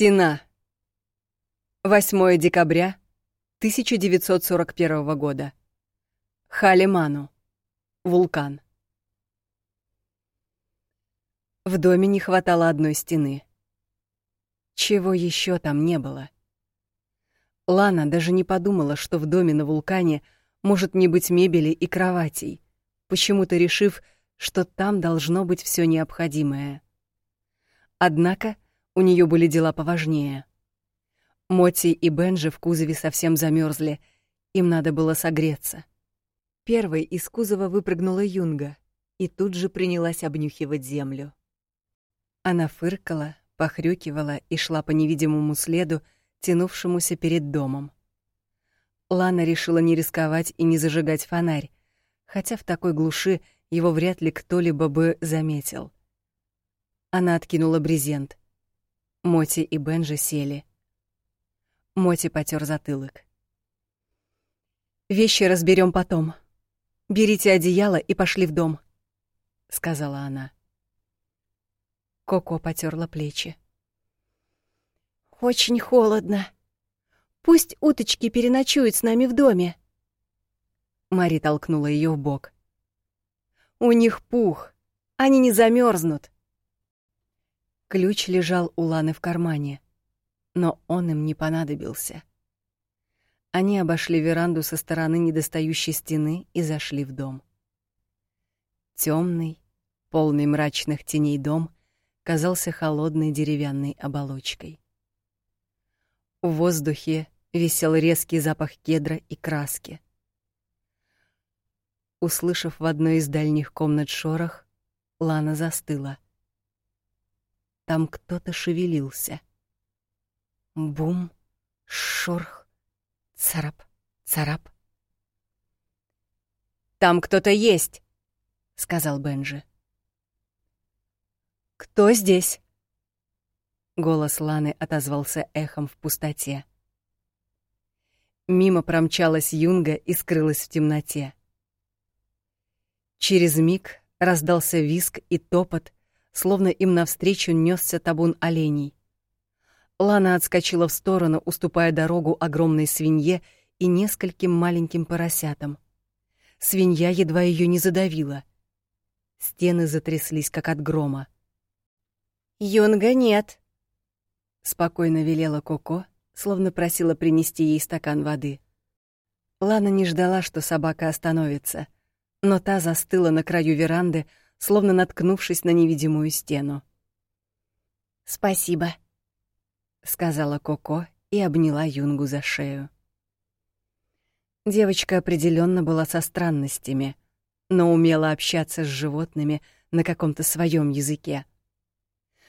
Стена. 8 декабря 1941 года. Халиману. Вулкан. В доме не хватало одной стены. Чего еще там не было? Лана даже не подумала, что в доме на вулкане может не быть мебели и кроватей, почему-то решив, что там должно быть все необходимое. Однако у нее были дела поважнее. Моти и Бенжи в кузове совсем замерзли, им надо было согреться. Первой из кузова выпрыгнула Юнга и тут же принялась обнюхивать землю. Она фыркала, похрюкивала и шла по невидимому следу, тянувшемуся перед домом. Лана решила не рисковать и не зажигать фонарь, хотя в такой глуши его вряд ли кто-либо бы заметил. Она откинула брезент. Моти и Бенжи сели. Моти потер затылок. «Вещи разберем потом. Берите одеяло и пошли в дом», — сказала она. Коко потерла плечи. «Очень холодно. Пусть уточки переночуют с нами в доме». Мари толкнула ее в бок. «У них пух. Они не замерзнут. Ключ лежал у Ланы в кармане, но он им не понадобился. Они обошли веранду со стороны недостающей стены и зашли в дом. Темный, полный мрачных теней дом казался холодной деревянной оболочкой. В воздухе висел резкий запах кедра и краски. Услышав в одной из дальних комнат шорох, Лана застыла — там кто-то шевелился. Бум, шорх, царап, царап. «Там кто-то есть!» — сказал Бенджи. «Кто здесь?» Голос Ланы отозвался эхом в пустоте. Мимо промчалась Юнга и скрылась в темноте. Через миг раздался виск и топот, словно им навстречу нёсся табун оленей. Лана отскочила в сторону, уступая дорогу огромной свинье и нескольким маленьким поросятам. Свинья едва её не задавила. Стены затряслись, как от грома. «Юнга нет», — спокойно велела Коко, словно просила принести ей стакан воды. Лана не ждала, что собака остановится, но та застыла на краю веранды, словно наткнувшись на невидимую стену. «Спасибо», — сказала Коко и обняла Юнгу за шею. Девочка определенно была со странностями, но умела общаться с животными на каком-то своем языке.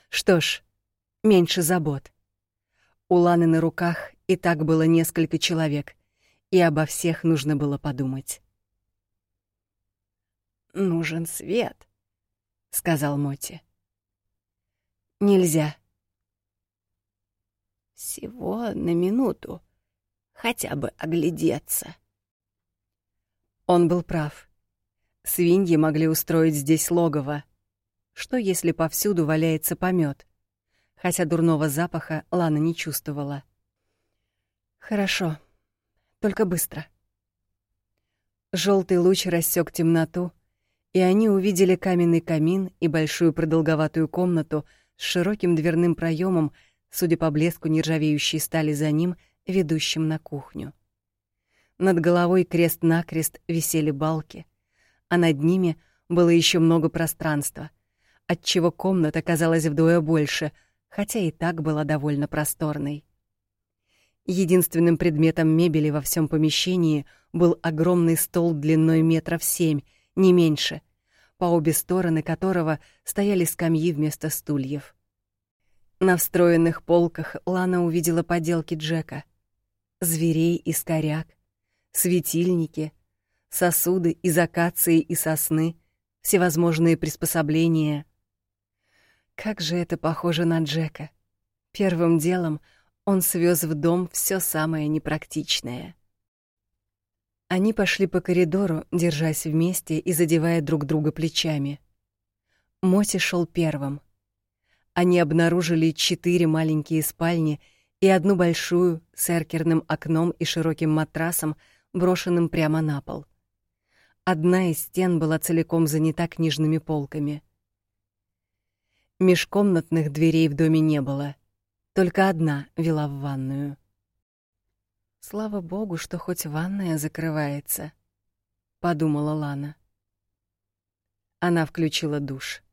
Что ж, меньше забот. У Ланы на руках и так было несколько человек, и обо всех нужно было подумать. «Нужен свет», сказал Моти. Нельзя. Всего на минуту, хотя бы оглядеться. Он был прав. Свиньи могли устроить здесь логово. Что если повсюду валяется помет? Хотя дурного запаха Лана не чувствовала. Хорошо, только быстро. Желтый луч рассек темноту, и они увидели каменный камин и большую продолговатую комнату с широким дверным проемом, судя по блеску нержавеющей стали за ним, ведущим на кухню. Над головой крест-накрест висели балки, а над ними было еще много пространства, отчего комната казалась вдвое больше, хотя и так была довольно просторной. Единственным предметом мебели во всем помещении был огромный стол длиной метров семь — не меньше, по обе стороны которого стояли скамьи вместо стульев. На встроенных полках Лана увидела поделки Джека. Зверей из коряк, светильники, сосуды из акации и сосны, всевозможные приспособления. Как же это похоже на Джека. Первым делом он свез в дом все самое непрактичное — они пошли по коридору, держась вместе и задевая друг друга плечами. Моти шел первым. Они обнаружили четыре маленькие спальни и одну большую с эркерным окном и широким матрасом, брошенным прямо на пол. Одна из стен была целиком занята книжными полками. Межкомнатных дверей в доме не было. Только одна вела в ванную. Слава богу, что хоть ванная закрывается, подумала Лана. Она включила душ.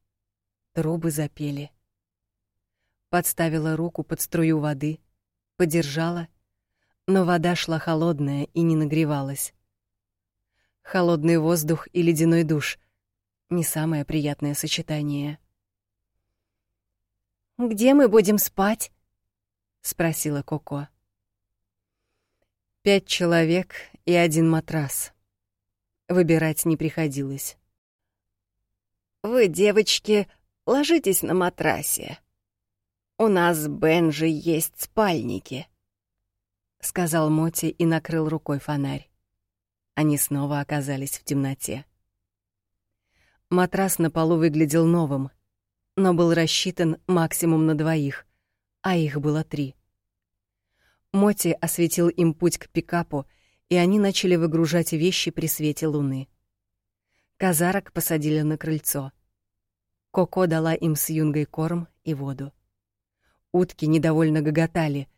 Трубы запели. Подставила руку под струю воды, подержала, но вода шла холодная и не нагревалась. Холодный воздух и ледяной душ не самое приятное сочетание. Где мы будем спать? спросила Коко. Пять человек и один матрас. Выбирать не приходилось. Вы, девочки, ложитесь на матрасе. У нас с Бенжи есть спальники, сказал Моти и накрыл рукой фонарь. Они снова оказались в темноте. Матрас на полу выглядел новым, но был рассчитан максимум на двоих, а их было три. Моти осветил им путь к пикапу, и они начали выгружать вещи при свете луны. Казарок посадили на крыльцо. Коко дала им с юнгой корм и воду. Утки недовольно гоготали.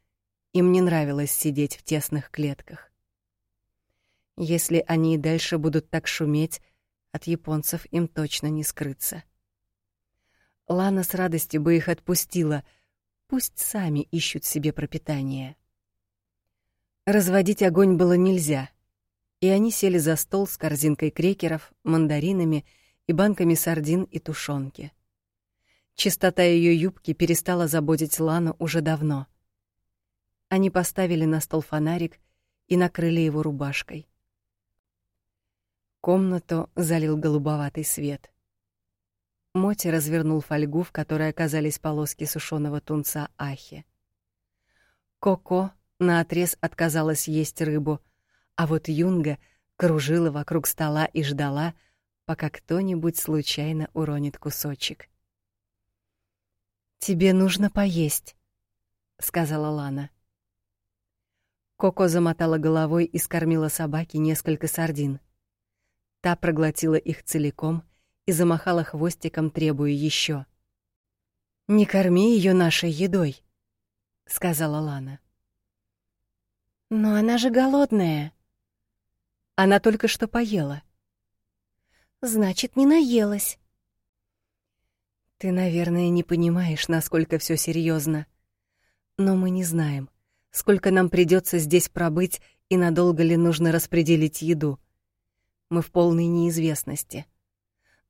Им не нравилось сидеть в тесных клетках. Если они и дальше будут так шуметь, от японцев им точно не скрыться. Лана с радостью бы их отпустила. Пусть сами ищут себе пропитание. Разводить огонь было нельзя, и они сели за стол с корзинкой крекеров, мандаринами и банками сардин и тушенки. Чистота ее юбки перестала заботить Лану уже давно. Они поставили на стол фонарик и накрыли его рубашкой. Комнату залил голубоватый свет. Моти развернул фольгу, в которой оказались полоски сушеного тунца ахи. Коко наотрез отказалась есть рыбу, а вот Юнга кружила вокруг стола и ждала, пока кто-нибудь случайно уронит кусочек. «Тебе нужно поесть», — сказала Лана. Коко замотала головой и скормила собаке несколько сардин. Та проглотила их целиком и замахала хвостиком, требуя еще. «Не корми ее нашей едой», — сказала Лана. Но она же голодная. Она только что поела. Значит, не наелась. Ты, наверное, не понимаешь, насколько все серьезно. Но мы не знаем, сколько нам придется здесь пробыть и надолго ли нужно распределить еду. Мы в полной неизвестности.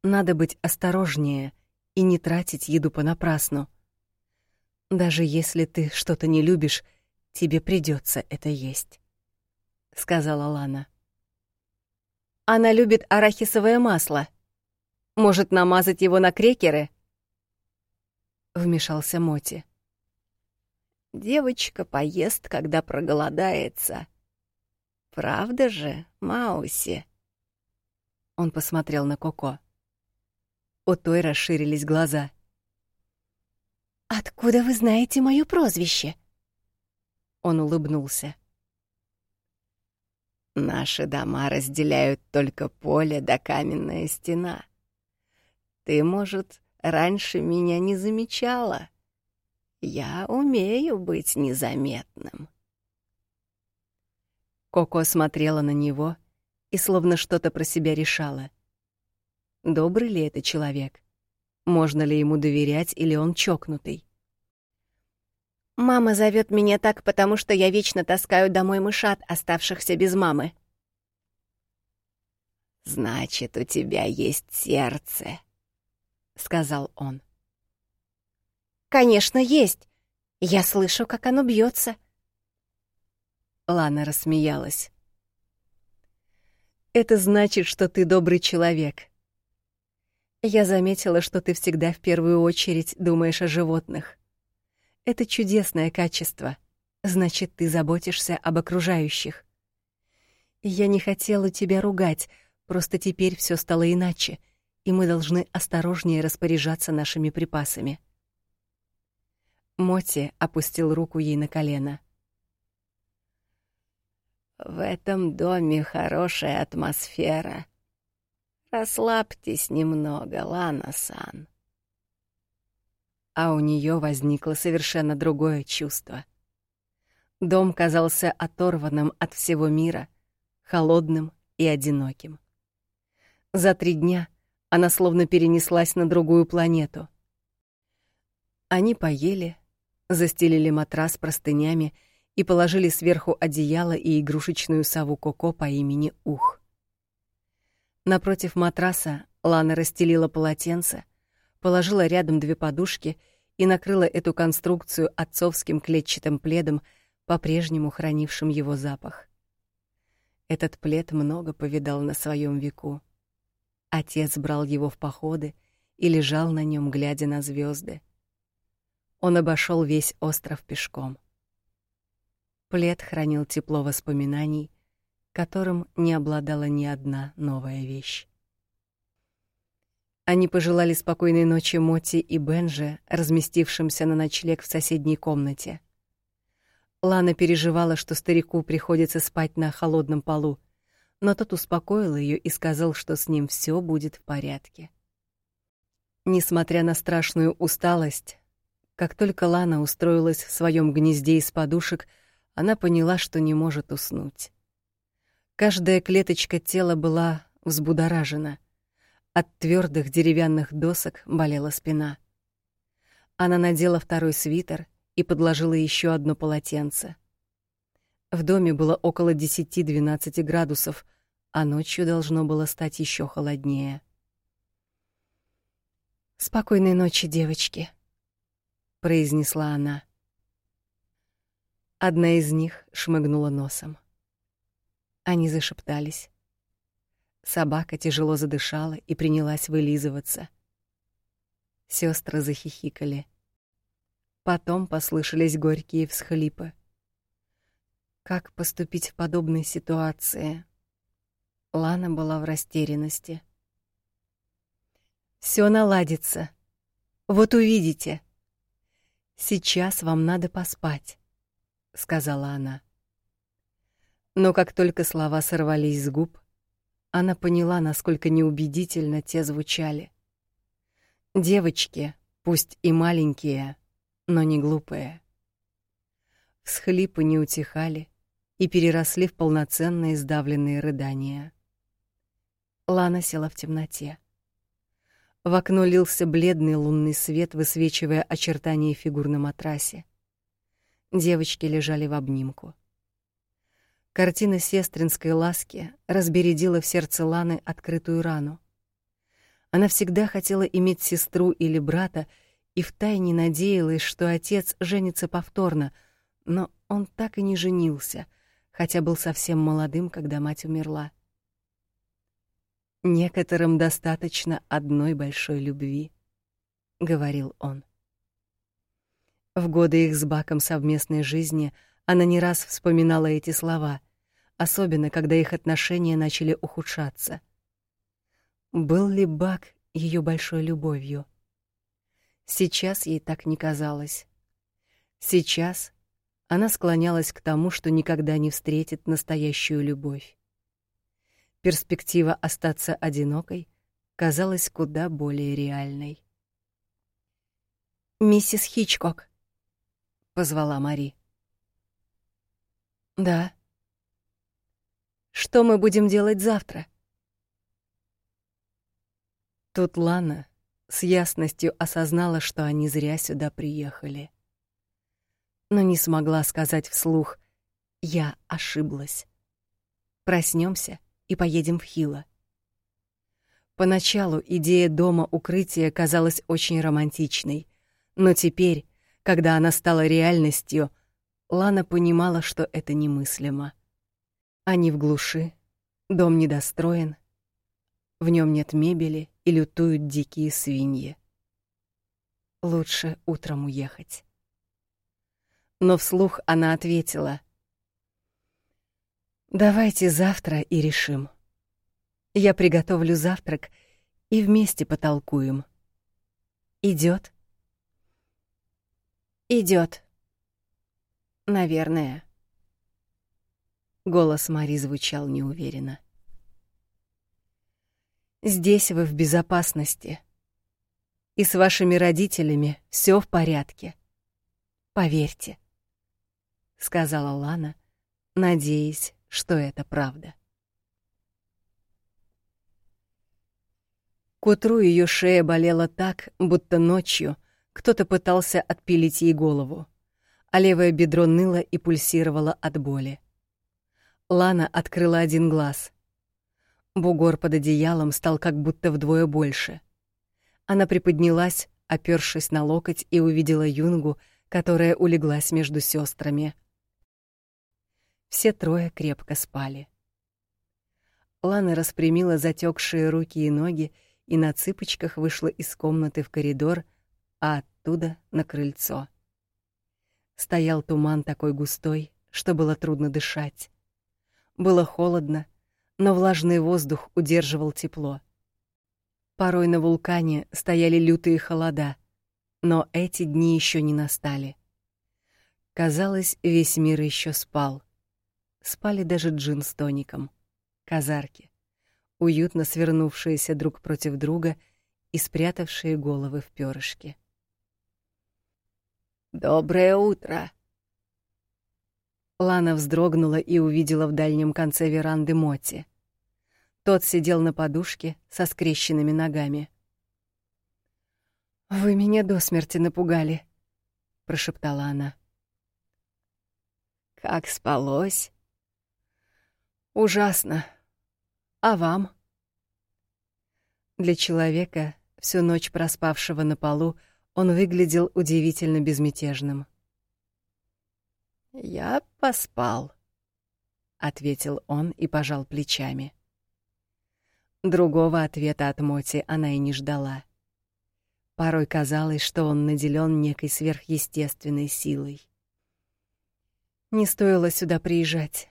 Надо быть осторожнее и не тратить еду понапрасну. Даже если ты что-то не любишь, тебе придется это есть, сказала Лана. Она любит арахисовое масло. Может, намазать его на крекеры? Вмешался Моти. Девочка поест, когда проголодается. Правда же, Мауси? Он посмотрел на Коко. У той расширились глаза. Откуда вы знаете моё прозвище? Он улыбнулся. Наши дома разделяют только поле да каменная стена. Ты, может, раньше меня не замечала? Я умею быть незаметным. Коко смотрела на него и словно что-то про себя решала. Добрый ли это человек? Можно ли ему доверять или он чокнутый? Мама зовет меня так, потому что я вечно таскаю домой мышат, оставшихся без мамы. Значит, у тебя есть сердце, сказал он. Конечно, есть. Я слышу, как оно бьется. Лана рассмеялась. Это значит, что ты добрый человек. Я заметила, что ты всегда в первую очередь думаешь о животных. Это чудесное качество. Значит, ты заботишься об окружающих. Я не хотела тебя ругать, просто теперь все стало иначе, и мы должны осторожнее распоряжаться нашими припасами. Моти опустил руку ей на колено. В этом доме хорошая атмосфера. Расслабьтесь немного, Лана-сан. А у нее возникло совершенно другое чувство. Дом казался оторванным от всего мира, холодным и одиноким. За три дня она словно перенеслась на другую планету. Они поели, застелили матрас простынями и положили сверху одеяло и игрушечную сову Коко по имени Ух. Напротив матраса Лана расстелила полотенце, положила рядом две подушки и накрыла эту конструкцию отцовским клетчатым пледом, по-прежнему хранившим его запах. Этот плед много повидал на своем веку. Отец брал его в походы и лежал на нем, глядя на звезды. Он обошел весь остров пешком. Плед хранил тепло воспоминаний, которым не обладала ни одна новая вещь. Они пожелали спокойной ночи Моти и Бенже, разместившимся на ночлег в соседней комнате. Лана переживала, что старику приходится спать на холодном полу, но тот успокоил ее и сказал, что с ним все будет в порядке. Несмотря на страшную усталость, как только Лана устроилась в своем гнезде из подушек, она поняла, что не может уснуть. Каждая клеточка тела была взбудоражена. От твердых деревянных досок болела спина. Она надела второй свитер и подложила еще одно полотенце. В доме было около 10-12 градусов, а ночью должно было стать еще холоднее. Спокойной ночи, девочки, произнесла она. Одна из них шмыгнула носом. Они зашептались. Собака тяжело задышала и принялась вылизываться. Сестры захихикали. Потом послышались горькие всхлипы. Как поступить в подобной ситуации? Лана была в растерянности. Все наладится. Вот увидите. Сейчас вам надо поспать сказала она. Но как только слова сорвались с губ, она поняла, насколько неубедительно те звучали. Девочки, пусть и маленькие, но не глупые. Всхлипы не утихали и переросли в полноценные сдавленные рыдания. Лана села в темноте. В окно лился бледный лунный свет, высвечивая очертания фигур на матрасе. Девочки лежали в обнимку. Картина сестринской ласки разбередила в сердце Ланы открытую рану. Она всегда хотела иметь сестру или брата и втайне надеялась, что отец женится повторно, но он так и не женился, хотя был совсем молодым, когда мать умерла. Некоторым достаточно одной большой любви, говорил он. В годы их с Баком совместной жизни она не раз вспоминала эти слова, особенно когда их отношения начали ухудшаться. Был ли Бак ее большой любовью? Сейчас ей так не казалось. Сейчас она склонялась к тому, что никогда не встретит настоящую любовь. Перспектива остаться одинокой казалась куда более реальной. Миссис Хичкок, позвала Мари. Да. Что мы будем делать завтра? Тут Лана с ясностью осознала, что они зря сюда приехали. Но не смогла сказать вслух: "Я ошиблась". Проснемся и поедем в Хило. Поначалу идея дома укрытия казалась очень романтичной, но теперь когда она стала реальностью, Лана понимала, что это немыслимо. Они в глуши, дом недостроен, в нем нет мебели и лютуют дикие свиньи. Лучше утром уехать. Но вслух она ответила: Давайте завтра и решим. Я приготовлю завтрак и вместе потолкуем. Идет? Идет. Наверное. Голос Мари звучал неуверенно. Здесь вы в безопасности. И с вашими родителями все в порядке. Поверьте, сказала Лана, надеясь, что это правда. К утру ее шея болела так, будто ночью кто-то пытался отпилить ей голову, а левое бедро ныло и пульсировало от боли. Лана открыла один глаз. Бугор под одеялом стал как будто вдвое больше. Она приподнялась, опёршись на локоть, и увидела Юнгу, которая улеглась между сестрами. Все трое крепко спали. Лана распрямила затекшие руки и ноги и на цыпочках вышла из комнаты в коридор, а оттуда на крыльцо. Стоял туман такой густой, что было трудно дышать. Было холодно, но влажный воздух удерживал тепло. Порой на вулкане стояли лютые холода, но эти дни еще не настали. Казалось, весь мир еще спал. Спали даже Джин с тоником, казарки уютно свернувшиеся друг против друга и спрятавшие головы в перышки. «Доброе утро!» Лана вздрогнула и увидела в дальнем конце веранды Моти. Тот сидел на подушке со скрещенными ногами. «Вы меня до смерти напугали», — прошептала она. «Как спалось?» «Ужасно», а вам? Для человека, всю ночь проспавшего на полу, он выглядел удивительно безмятежным. Я поспал, ответил он и пожал плечами. Другого ответа от Моти она и не ждала. Порой казалось, что он наделен некой сверхъестественной силой. Не стоило сюда приезжать.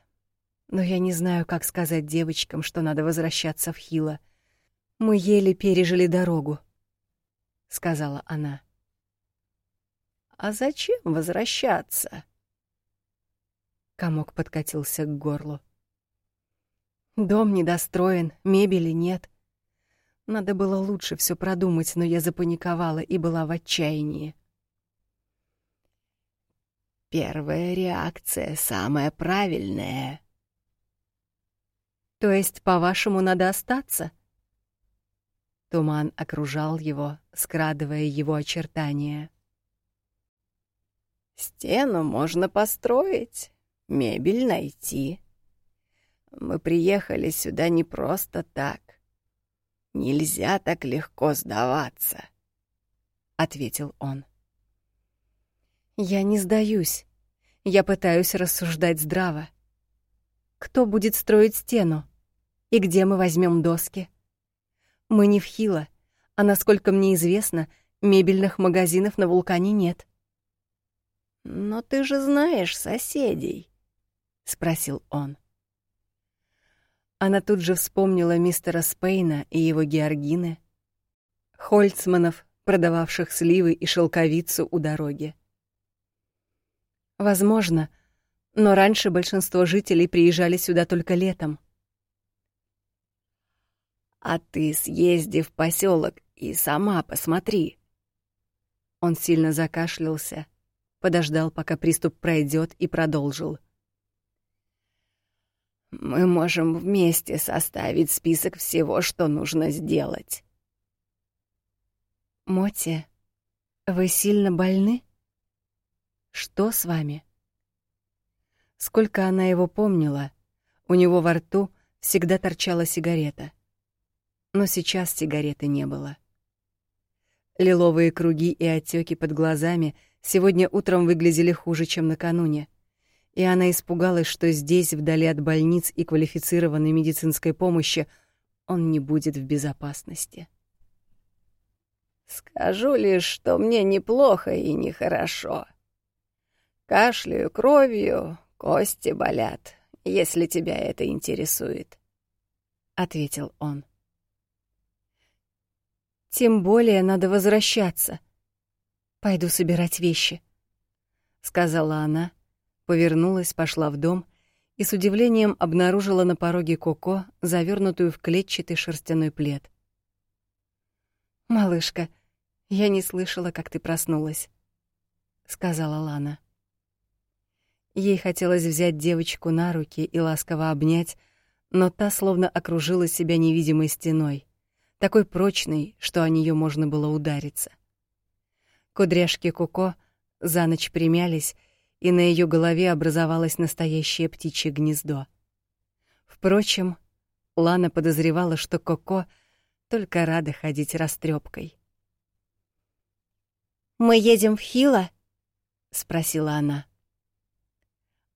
Но я не знаю, как сказать девочкам, что надо возвращаться в Хила. Мы еле пережили дорогу, сказала она. А зачем возвращаться? Комок подкатился к горлу. Дом недостроен, мебели нет. Надо было лучше все продумать, но я запаниковала и была в отчаянии. Первая реакция самая правильная, то есть, по-вашему, надо остаться? Туман окружал его, скрадывая его очертания. Стену можно построить, мебель найти. Мы приехали сюда не просто так. Нельзя так легко сдаваться, ответил он. Я не сдаюсь. Я пытаюсь рассуждать здраво. Кто будет строить стену? И где мы возьмем доски? Мы не в Хило, а, насколько мне известно, мебельных магазинов на вулкане нет. «Но ты же знаешь соседей», — спросил он. Она тут же вспомнила мистера Спейна и его Георгины, Хольцманов, продававших сливы и шелковицу у дороги. Возможно, но раньше большинство жителей приезжали сюда только летом. А ты съезди в поселок и сама посмотри. Он сильно закашлялся, подождал, пока приступ пройдет, и продолжил. Мы можем вместе составить список всего, что нужно сделать. Моти, вы сильно больны? Что с вами? Сколько она его помнила, у него во рту всегда торчала сигарета но сейчас сигареты не было. Лиловые круги и отеки под глазами сегодня утром выглядели хуже, чем накануне, и она испугалась, что здесь, вдали от больниц и квалифицированной медицинской помощи, он не будет в безопасности. «Скажу лишь, что мне неплохо и нехорошо. Кашляю кровью, кости болят, если тебя это интересует», — ответил он. Тем более надо возвращаться. Пойду собирать вещи. сказала она, повернулась, пошла в дом и с удивлением обнаружила на пороге Коко, завернутую в клетчатый шерстяной плед. «Малышка, я не слышала, как ты проснулась», — сказала Лана. Ей хотелось взять девочку на руки и ласково обнять, но та словно окружила себя невидимой стеной, такой прочной, что о нее можно было удариться. Кудряшки Коко за ночь примялись, и на ее голове образовалось настоящее птичье гнездо. Впрочем, Лана подозревала, что Коко только рада ходить растрепкой. «Мы едем в Хила?» — спросила она.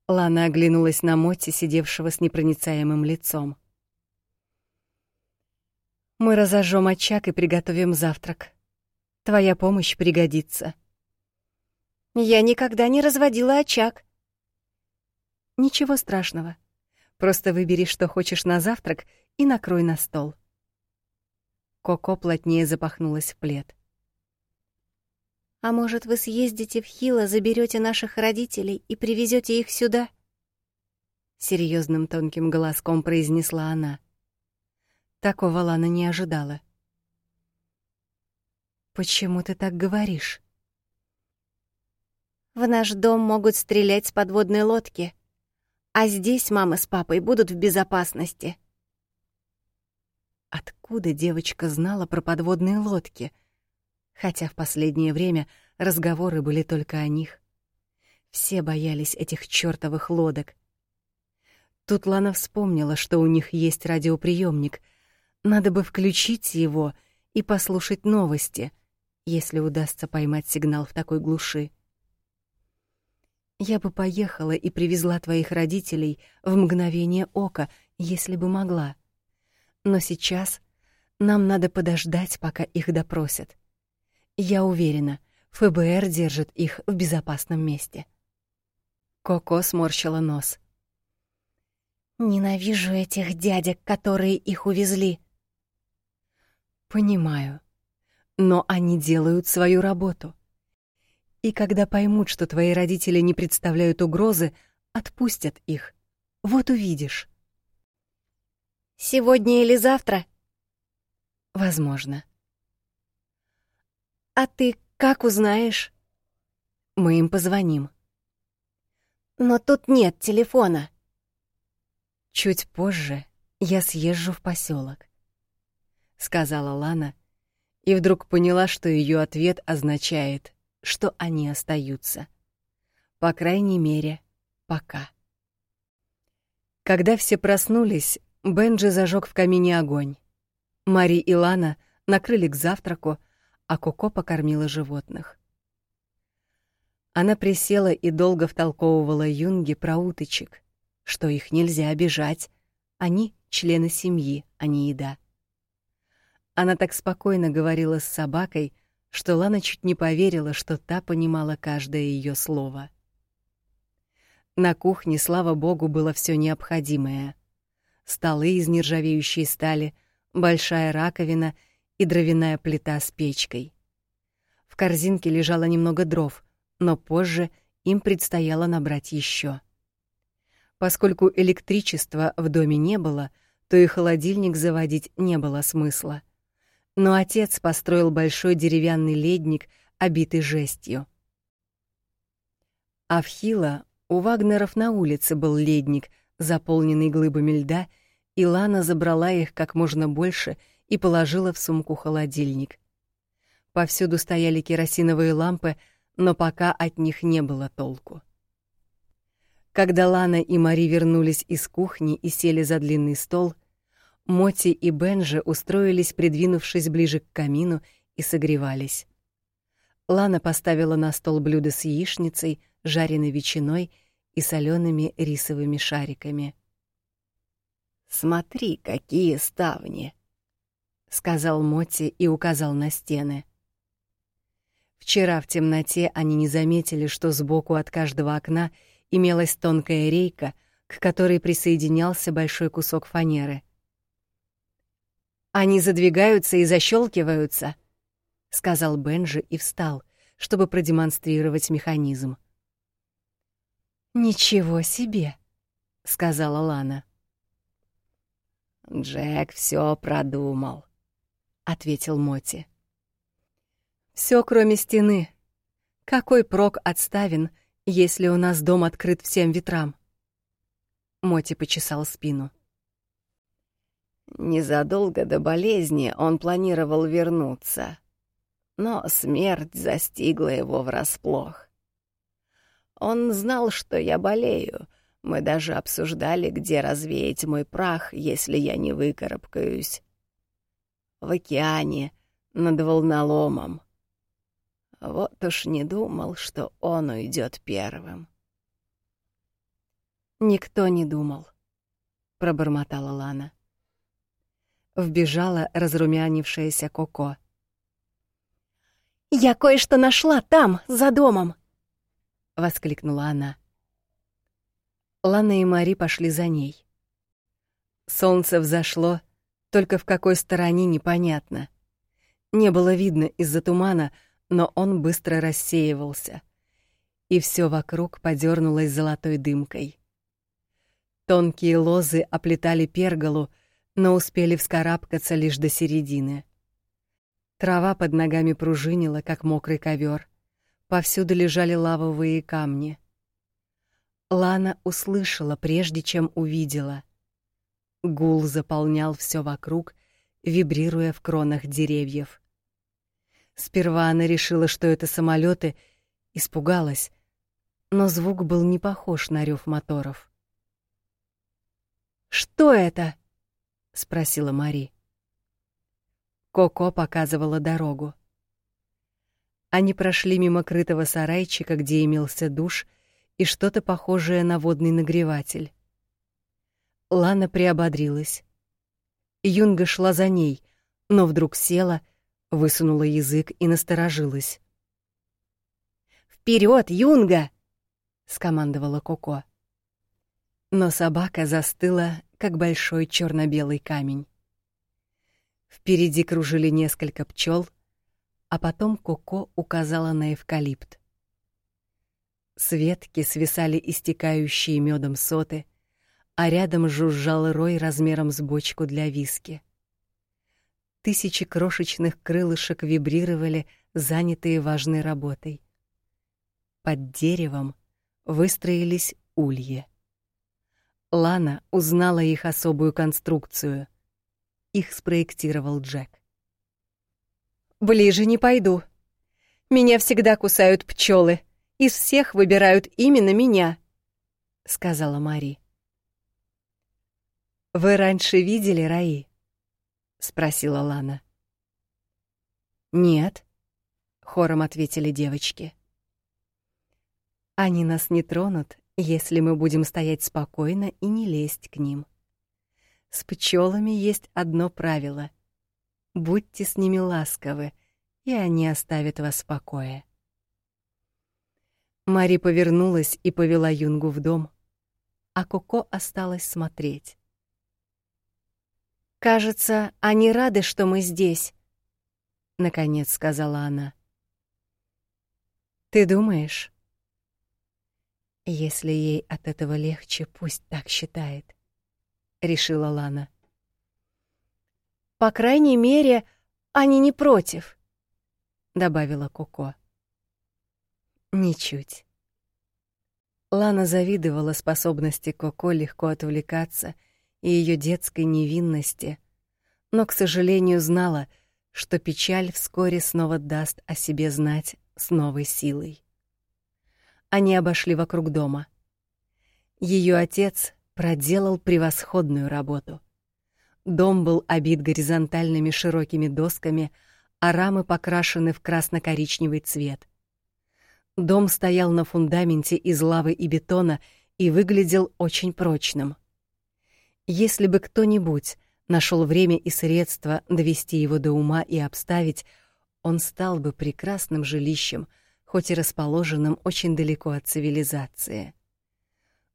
Лана оглянулась на Моти, сидевшего с непроницаемым лицом. «Мы разожжем очаг и приготовим завтрак. Твоя помощь пригодится». Я никогда не разводила очаг. Ничего страшного. Просто выбери, что хочешь на завтрак, и накрой на стол. Коко плотнее запахнулась в плед. А может, вы съездите в Хило, заберете наших родителей и привезете их сюда? Серьезным тонким голоском произнесла она. Такого Лана не ожидала. Почему ты так говоришь? В наш дом могут стрелять с подводной лодки, а здесь мама с папой будут в безопасности. Откуда девочка знала про подводные лодки? Хотя в последнее время разговоры были только о них. Все боялись этих чёртовых лодок. Тут Лана вспомнила, что у них есть радиоприемник. Надо бы включить его и послушать новости, если удастся поймать сигнал в такой глуши. Я бы поехала и привезла твоих родителей в мгновение ока, если бы могла. Но сейчас нам надо подождать, пока их допросят. Я уверена, ФБР держит их в безопасном месте. Коко сморщила нос. Ненавижу этих дядек, которые их увезли. Понимаю. Но они делают свою работу. И когда поймут, что твои родители не представляют угрозы, отпустят их. Вот увидишь. Сегодня или завтра? Возможно. А ты как узнаешь? Мы им позвоним. Но тут нет телефона. Чуть позже я съезжу в поселок, сказала Лана, и вдруг поняла, что ее ответ означает что они остаются. По крайней мере, пока. Когда все проснулись, Бенджи зажег в камине огонь. Мари и Лана накрыли к завтраку, а Коко покормила животных. Она присела и долго втолковывала Юнге про уточек, что их нельзя обижать, они — члены семьи, а не еда. Она так спокойно говорила с собакой, что Лана чуть не поверила, что та понимала каждое ее слово. На кухне, слава богу, было все необходимое. Столы из нержавеющей стали, большая раковина и дровяная плита с печкой. В корзинке лежало немного дров, но позже им предстояло набрать еще. Поскольку электричества в доме не было, то и холодильник заводить не было смысла но отец построил большой деревянный ледник, обитый жестью. А в Хило у Вагнеров на улице был ледник, заполненный глыбами льда, и Лана забрала их как можно больше и положила в сумку холодильник. Повсюду стояли керосиновые лампы, но пока от них не было толку. Когда Лана и Мари вернулись из кухни и сели за длинный стол, Моти и Бенжи устроились, придвинувшись ближе к камину, и согревались. Лана поставила на стол блюдо с яичницей, жареной ветчиной и солеными рисовыми шариками. «Смотри, какие ставни!» — сказал Моти и указал на стены. Вчера в темноте они не заметили, что сбоку от каждого окна имелась тонкая рейка, к которой присоединялся большой кусок фанеры — они задвигаются и защелкиваются, сказал Бенджи и встал, чтобы продемонстрировать механизм. Ничего себе, сказала Лана. Джек все продумал, ответил Моти. Все, кроме стены. Какой прок отставен, если у нас дом открыт всем ветрам? Моти почесал спину. Незадолго до болезни он планировал вернуться, но смерть застигла его врасплох. Он знал, что я болею. Мы даже обсуждали, где развеять мой прах, если я не выкарабкаюсь. В океане, над волноломом. Вот уж не думал, что он уйдет первым. Никто не думал, пробормотала Лана. Вбежала разрумянившаяся Коко. Я кое-что нашла там, за домом, воскликнула она. Лана и Мари пошли за ней. Солнце взошло, только в какой стороне непонятно. Не было видно из-за тумана, но он быстро рассеивался, и все вокруг подернулось золотой дымкой. Тонкие лозы оплетали перголу, но успели вскарабкаться лишь до середины. Трава под ногами пружинила, как мокрый ковер. Повсюду лежали лавовые камни. Лана услышала, прежде чем увидела. Гул заполнял все вокруг, вибрируя в кронах деревьев. Сперва она решила, что это самолеты, испугалась, но звук был не похож на рев моторов. «Что это?» — спросила Мари. Коко показывала дорогу. Они прошли мимо крытого сарайчика, где имелся душ и что-то похожее на водный нагреватель. Лана приободрилась. Юнга шла за ней, но вдруг села — высунула язык и насторожилась. Вперед, Юнга! скомандовала Коко. Но собака застыла, как большой черно белый камень. Впереди кружили несколько пчел, а потом Коко указала на эвкалипт. С ветки свисали истекающие медом соты, а рядом жужжал рой размером с бочку для виски. Тысячи крошечных крылышек вибрировали, занятые важной работой. Под деревом выстроились ульи. Лана узнала их особую конструкцию. Их спроектировал Джек. Ближе не пойду. Меня всегда кусают пчелы. Из всех выбирают именно меня, сказала Мари. Вы раньше видели Раи? спросила Лана. Нет, хором ответили девочки. Они нас не тронут, если мы будем стоять спокойно и не лезть к ним. С пчелами есть одно правило: будьте с ними ласковы, и они оставят вас в покое. Мари повернулась и повела Юнгу в дом, а Коко осталась смотреть. Кажется, они рады, что мы здесь, наконец сказала она. Ты думаешь? Если ей от этого легче, пусть так считает, решила Лана. По крайней мере, они не против, добавила Коко. Ничуть. Лана завидовала способности Коко легко отвлекаться и ее детской невинности, но, к сожалению, знала, что печаль вскоре снова даст о себе знать с новой силой. Они обошли вокруг дома. Ее отец проделал превосходную работу. Дом был обит горизонтальными широкими досками, а рамы покрашены в красно-коричневый цвет. Дом стоял на фундаменте из лавы и бетона и выглядел очень прочным. Если бы кто-нибудь нашел время и средства довести его до ума и обставить, он стал бы прекрасным жилищем, хоть и расположенным очень далеко от цивилизации,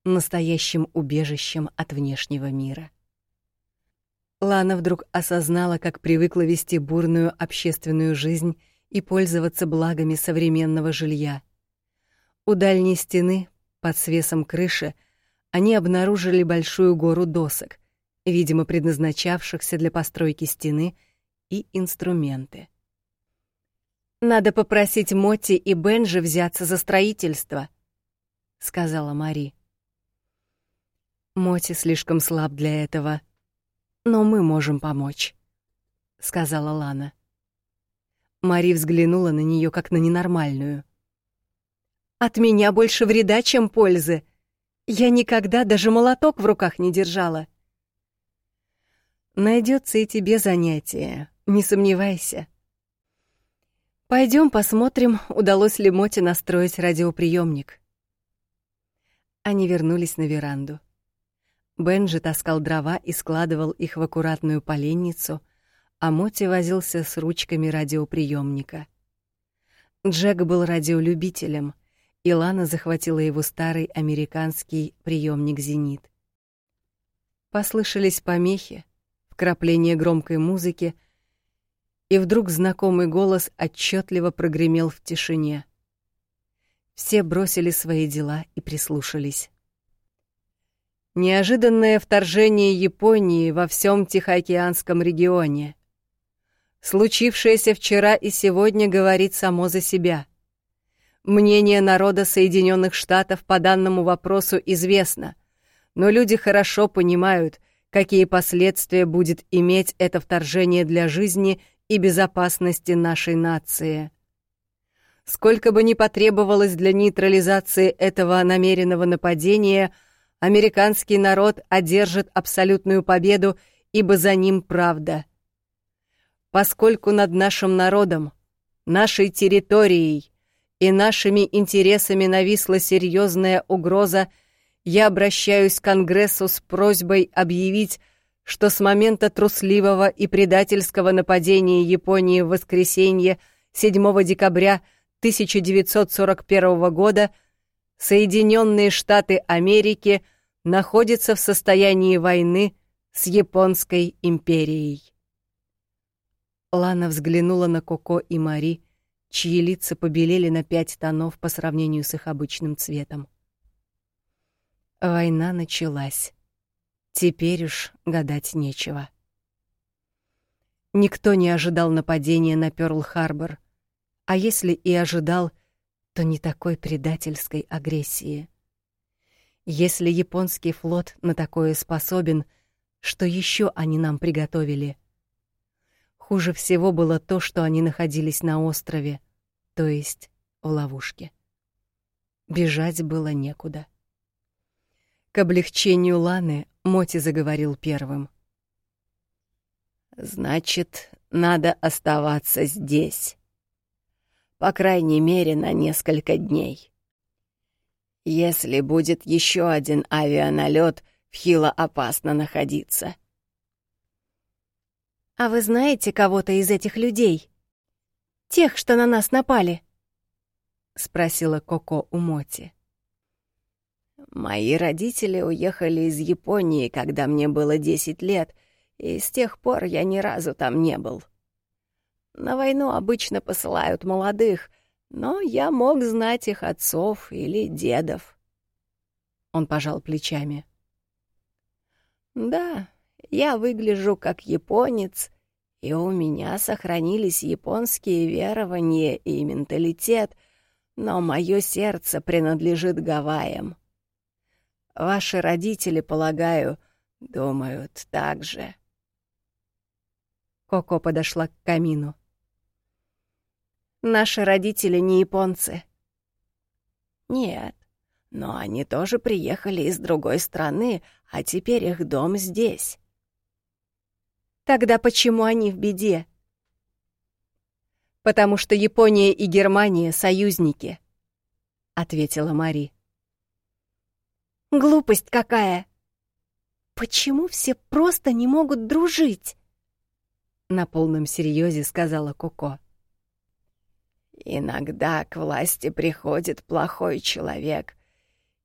настоящим убежищем от внешнего мира. Лана вдруг осознала, как привыкла вести бурную общественную жизнь и пользоваться благами современного жилья. У дальней стены Под свесом крыши они обнаружили большую гору досок, видимо, предназначавшихся для постройки стены, и инструменты. «Надо попросить Мотти и Бенжи взяться за строительство», — сказала Мари. Моти слишком слаб для этого, но мы можем помочь, сказала Лана. Мари взглянула на нее как на ненормальную. От меня больше вреда, чем пользы. Я никогда даже молоток в руках не держала. Найдется и тебе занятие, не сомневайся. Пойдем посмотрим, удалось ли Моти настроить радиоприемник. Они вернулись на веранду. Бенджи таскал дрова и складывал их в аккуратную поленницу, а Моти возился с ручками радиоприемника. Джек был радиолюбителем, и Лана захватила его старый американский приемник «Зенит». Послышались помехи, вкрапление громкой музыки, и вдруг знакомый голос отчетливо прогремел в тишине. Все бросили свои дела и прислушались. Неожиданное вторжение Японии во всем Тихоокеанском регионе. Случившееся вчера и сегодня говорит само за себя. Мнение народа Соединенных Штатов по данному вопросу известно, но люди хорошо понимают, какие последствия будет иметь это вторжение для жизни и безопасности нашей нации. Сколько бы ни потребовалось для нейтрализации этого намеренного нападения – американский народ одержит абсолютную победу, ибо за ним правда. Поскольку над нашим народом, нашей территорией и нашими интересами нависла серьезная угроза, я обращаюсь к Конгрессу с просьбой объявить, что с момента трусливого и предательского нападения Японии в воскресенье 7 декабря 1941 года – Соединенные Штаты Америки находятся в состоянии войны с Японской империей. Лана взглянула на Коко и Мари, чьи лица побелели на пять тонов по сравнению с их обычным цветом. Война началась. Теперь уж гадать нечего. Никто не ожидал нападения на Пёрл-Харбор, а если и ожидал, то не такой предательской агрессии. Если японский флот на такое способен, что еще они нам приготовили? Хуже всего было то, что они находились на острове, то есть в ловушке. Бежать было некуда. К облегчению Ланы Моти заговорил первым. «Значит, надо оставаться здесь», по крайней мере, на несколько дней. Если будет еще один авианалет, в Хило опасно находиться. «А вы знаете кого-то из этих людей? Тех, что на нас напали?» — спросила Коко у Моти. «Мои родители уехали из Японии, когда мне было десять лет, и с тех пор я ни разу там не был», на войну обычно посылают молодых, но я мог знать их отцов или дедов. Он пожал плечами. Да, я выгляжу как японец, и у меня сохранились японские верования и менталитет, но мое сердце принадлежит Гавайям. Ваши родители, полагаю, думают так же. Коко подошла к камину. Наши родители не японцы. Нет, но они тоже приехали из другой страны, а теперь их дом здесь. Тогда почему они в беде? Потому что Япония и Германия — союзники, — ответила Мари. Глупость какая! Почему все просто не могут дружить? На полном серьезе сказала Коко. Иногда к власти приходит плохой человек,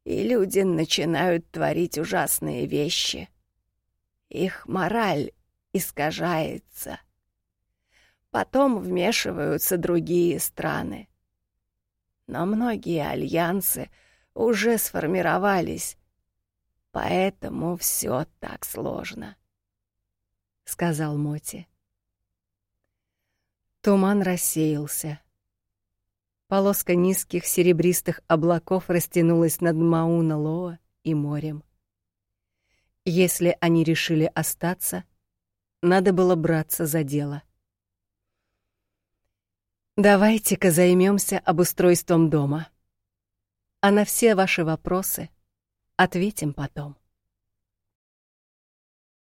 и люди начинают творить ужасные вещи. Их мораль искажается. Потом вмешиваются другие страны. Но многие альянсы уже сформировались, поэтому все так сложно, — сказал Моти. Туман рассеялся. Полоска низких серебристых облаков растянулась над Мауна-Лоа и морем. Если они решили остаться, надо было браться за дело. Давайте-ка займемся обустройством дома. А на все ваши вопросы ответим потом.